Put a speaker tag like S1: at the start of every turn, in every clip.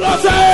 S1: Los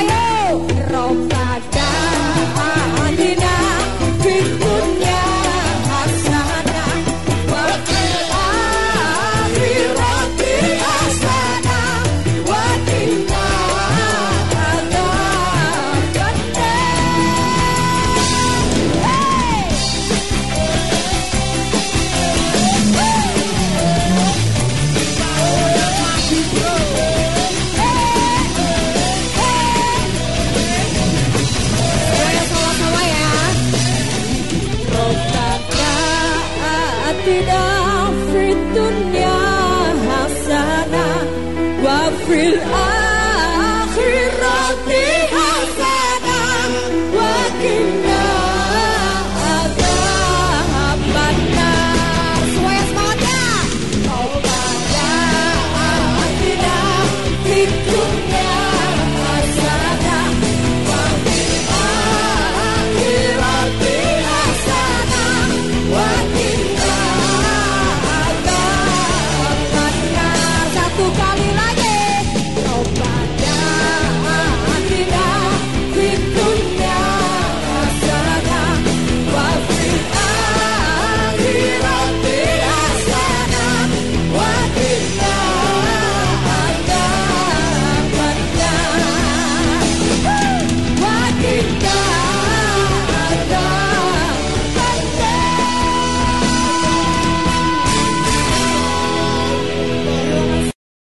S2: fitunya في الآخر ربي